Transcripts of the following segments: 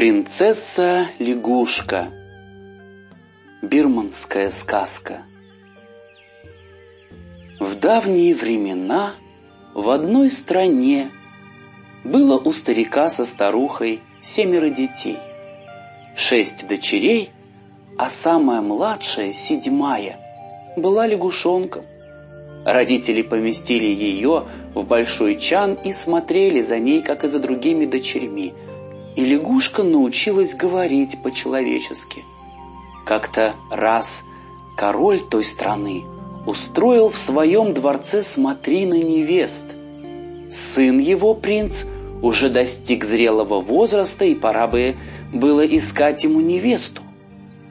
Принцесса-лягушка. Бирманская сказка. В давние времена в одной стране было у старика со старухой семеро детей. Шесть дочерей, а самая младшая, седьмая, была лягушонком. Родители поместили ее в большой чан и смотрели за ней, как и за другими дочерьми – и лягушка научилась говорить по-человечески. Как-то раз король той страны устроил в своем дворце смотрины невест. Сын его, принц, уже достиг зрелого возраста, и пора бы было искать ему невесту.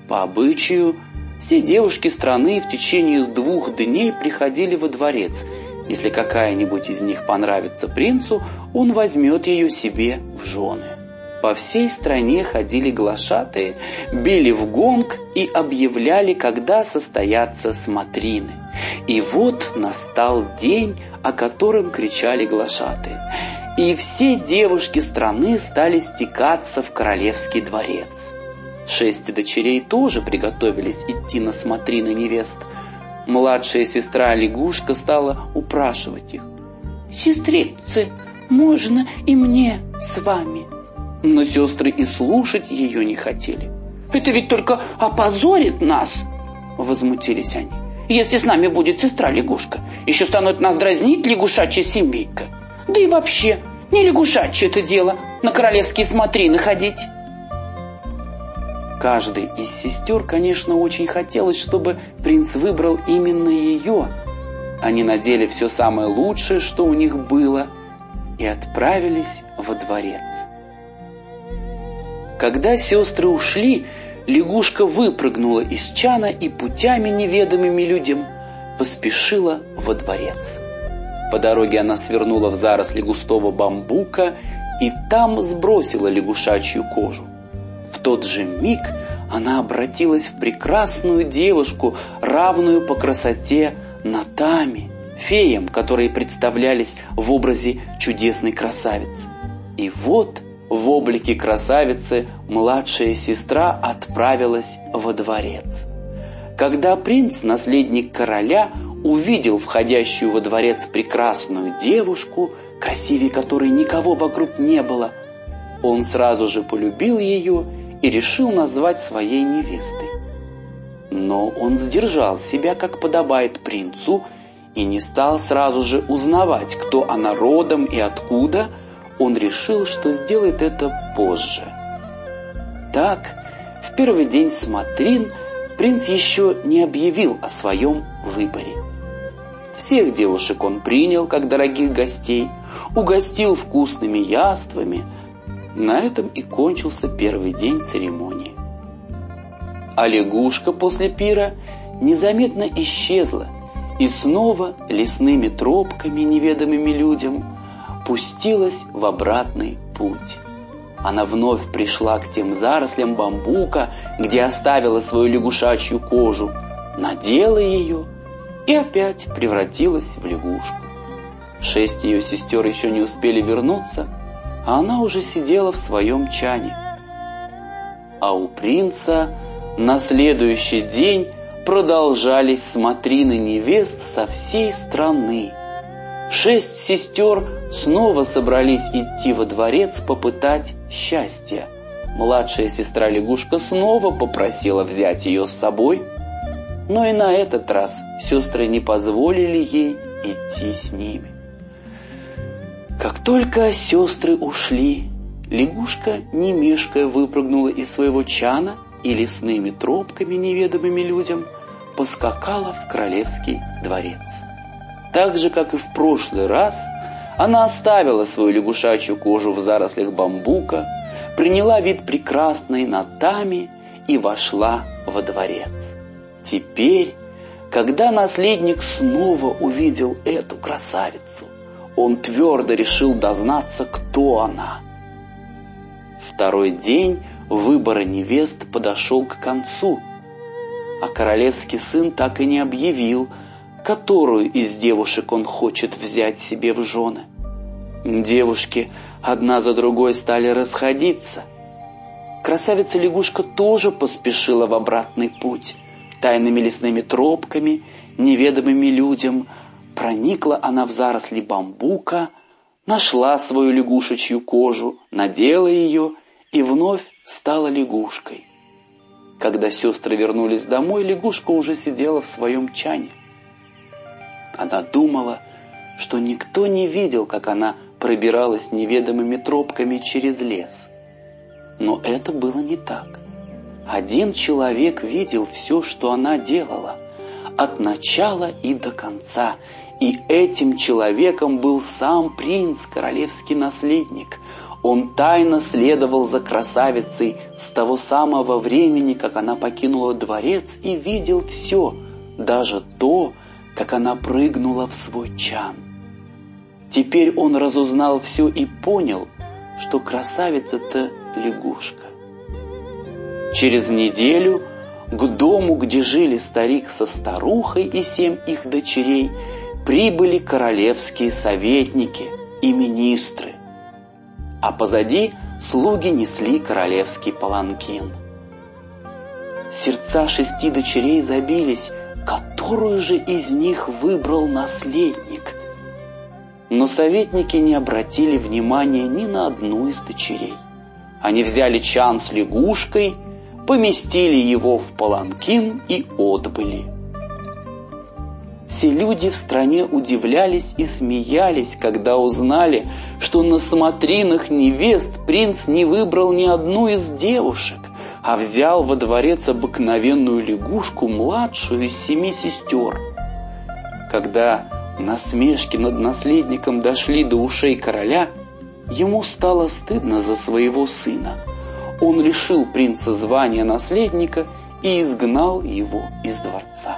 По обычаю, все девушки страны в течение двух дней приходили во дворец. Если какая-нибудь из них понравится принцу, он возьмет ее себе в жены. По всей стране ходили глашатые, били в гонг и объявляли, когда состоятся смотрины. И вот настал день, о котором кричали глашатые. И все девушки страны стали стекаться в королевский дворец. Шесть дочерей тоже приготовились идти на смотрины невест. Младшая сестра лягушка стала упрашивать их. «Сестрицы, можно и мне с вами?» Но сестры и слушать ее не хотели. «Это ведь только опозорит нас!» — возмутились они. «Если с нами будет сестра-лягушка, еще станут нас дразнить лягушачья семейка. Да и вообще, не лягушачье это дело на королевские смотрины ходить!» Каждой из сестер, конечно, очень хотелось, чтобы принц выбрал именно ее. Они надели все самое лучшее, что у них было, и отправились во дворец. Когда сестры ушли, лягушка выпрыгнула из чана и путями неведомыми людям поспешила во дворец. По дороге она свернула в заросли густого бамбука и там сбросила лягушачью кожу. В тот же миг она обратилась в прекрасную девушку, равную по красоте Натами, феям, которые представлялись в образе чудесной красавицы. И вот в облике красавицы младшая сестра отправилась во дворец. Когда принц, наследник короля, увидел входящую во дворец прекрасную девушку, красивее которой никого вокруг не было, он сразу же полюбил ее и решил назвать своей невестой. Но он сдержал себя, как подобает принцу, и не стал сразу же узнавать, кто она родом и откуда – он решил, что сделает это позже. Так, в первый день смотрин принц еще не объявил о своем выборе. Всех девушек он принял, как дорогих гостей, угостил вкусными яствами. На этом и кончился первый день церемонии. А лягушка после пира незаметно исчезла, и снова лесными тропками, неведомыми людям, пустилась в обратный путь. Она вновь пришла к тем зарослям бамбука, где оставила свою лягушачью кожу, надела ее и опять превратилась в лягушку. Шесть ее сестер еще не успели вернуться, а она уже сидела в своем чане. А у принца на следующий день продолжались смотрины невест со всей страны. Шесть сестер снова собрались идти во дворец попытать счастья. Младшая сестра лягушка снова попросила взять ее с собой, но и на этот раз сестры не позволили ей идти с ними. Как только сестры ушли, лягушка, не мешкая, выпрыгнула из своего чана и лесными тропками, неведомыми людям, поскакала в королевский дворец. Так же, как и в прошлый раз, она оставила свою лягушачью кожу в зарослях бамбука, приняла вид прекрасной Натами и вошла во дворец. Теперь, когда наследник снова увидел эту красавицу, он твердо решил дознаться, кто она. Второй день выбора невест подошел к концу, а королевский сын так и не объявил, которую из девушек он хочет взять себе в жены. Девушки одна за другой стали расходиться. Красавица-лягушка тоже поспешила в обратный путь. Тайными лесными тропками, неведомыми людям, проникла она в заросли бамбука, нашла свою лягушечью кожу, надела ее и вновь стала лягушкой. Когда сестры вернулись домой, лягушка уже сидела в своем чане. Она думала, что никто не видел, как она пробиралась неведомыми тропками через лес. Но это было не так. Один человек видел все, что она делала, от начала и до конца, и этим человеком был сам принц, королевский наследник. Он тайно следовал за красавицей с того самого времени, как она покинула дворец, и видел все, даже то, как она прыгнула в свой чан. Теперь он разузнал все и понял, что красавица-то лягушка. Через неделю к дому, где жили старик со старухой и семь их дочерей, прибыли королевские советники и министры, а позади слуги несли королевский паланкин. Сердца шести дочерей забились, которую же из них выбрал наследник. Но советники не обратили внимания ни на одну из дочерей. Они взяли чан с лягушкой, поместили его в паланкин и отбыли. Все люди в стране удивлялись и смеялись, когда узнали, что на смотринах невест принц не выбрал ни одну из девушек, а взял во дворец обыкновенную лягушку, младшую из семи сестер. Когда насмешки над наследником дошли до ушей короля, ему стало стыдно за своего сына. Он лишил принца звания наследника и изгнал его из дворца.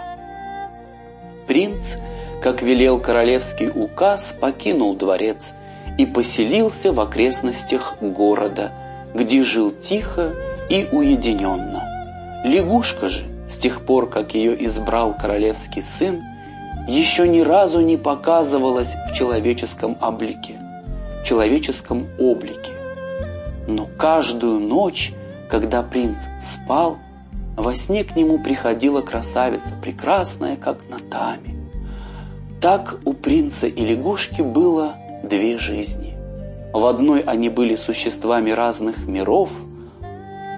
Принц, как велел королевский указ, покинул дворец и поселился в окрестностях города, где жил тихо и уединенно. Лягушка же, с тех пор, как ее избрал королевский сын, еще ни разу не показывалась в человеческом облике, в человеческом облике. Но каждую ночь, когда принц спал, во сне к нему приходила красавица, прекрасная, как Натами. Так у принца и лягушки было две жизни. В одной они были существами разных миров,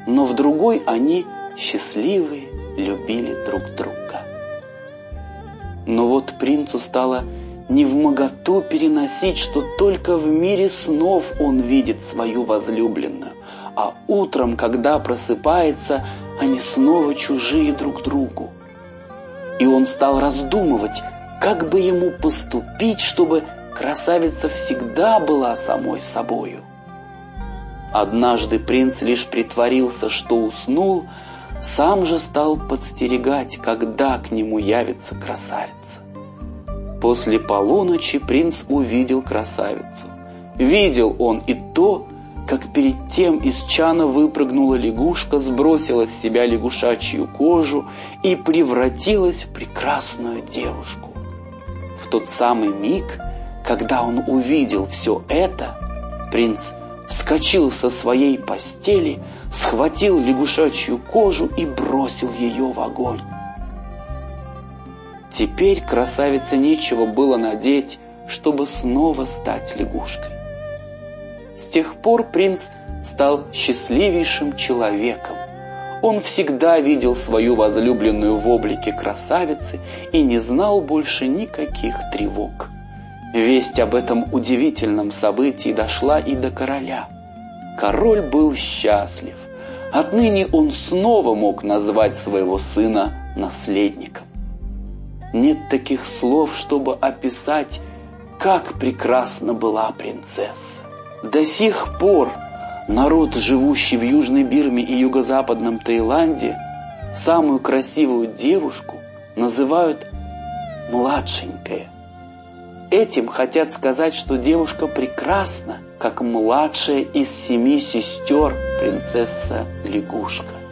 но в другой они счастливые, любили друг друга. Но вот принцу стало не в моготу переносить, что только в мире снов он видит свою возлюбленную, а утром, когда просыпается, они снова чужие друг другу. И он стал раздумывать, как бы ему поступить, чтобы красавица всегда была самой собою. Однажды принц лишь притворился, что уснул, сам же стал подстерегать, когда к нему явится красавица. После полуночи принц увидел красавицу. Видел он и то, как перед тем из чана выпрыгнула лягушка, сбросила с себя лягушачью кожу и превратилась в прекрасную девушку. В тот самый миг, когда он увидел все это, принц вскочил со своей постели, схватил лягушачью кожу и бросил ее в огонь. Теперь красавице нечего было надеть, чтобы снова стать лягушкой. С тех пор принц стал счастливейшим человеком. Он всегда видел свою возлюбленную в облике красавицы и не знал больше никаких тревог. Весть об этом удивительном событии дошла и до короля. Король был счастлив. Отныне он снова мог назвать своего сына наследником. Нет таких слов, чтобы описать, как прекрасна была принцесса. До сих пор народ, живущий в Южной Бирме и Юго-Западном Таиланде, самую красивую девушку называют «младшенькая». Этим хотят сказать, что девушка прекрасна, как младшая из семи сестер принцесса-лягушка.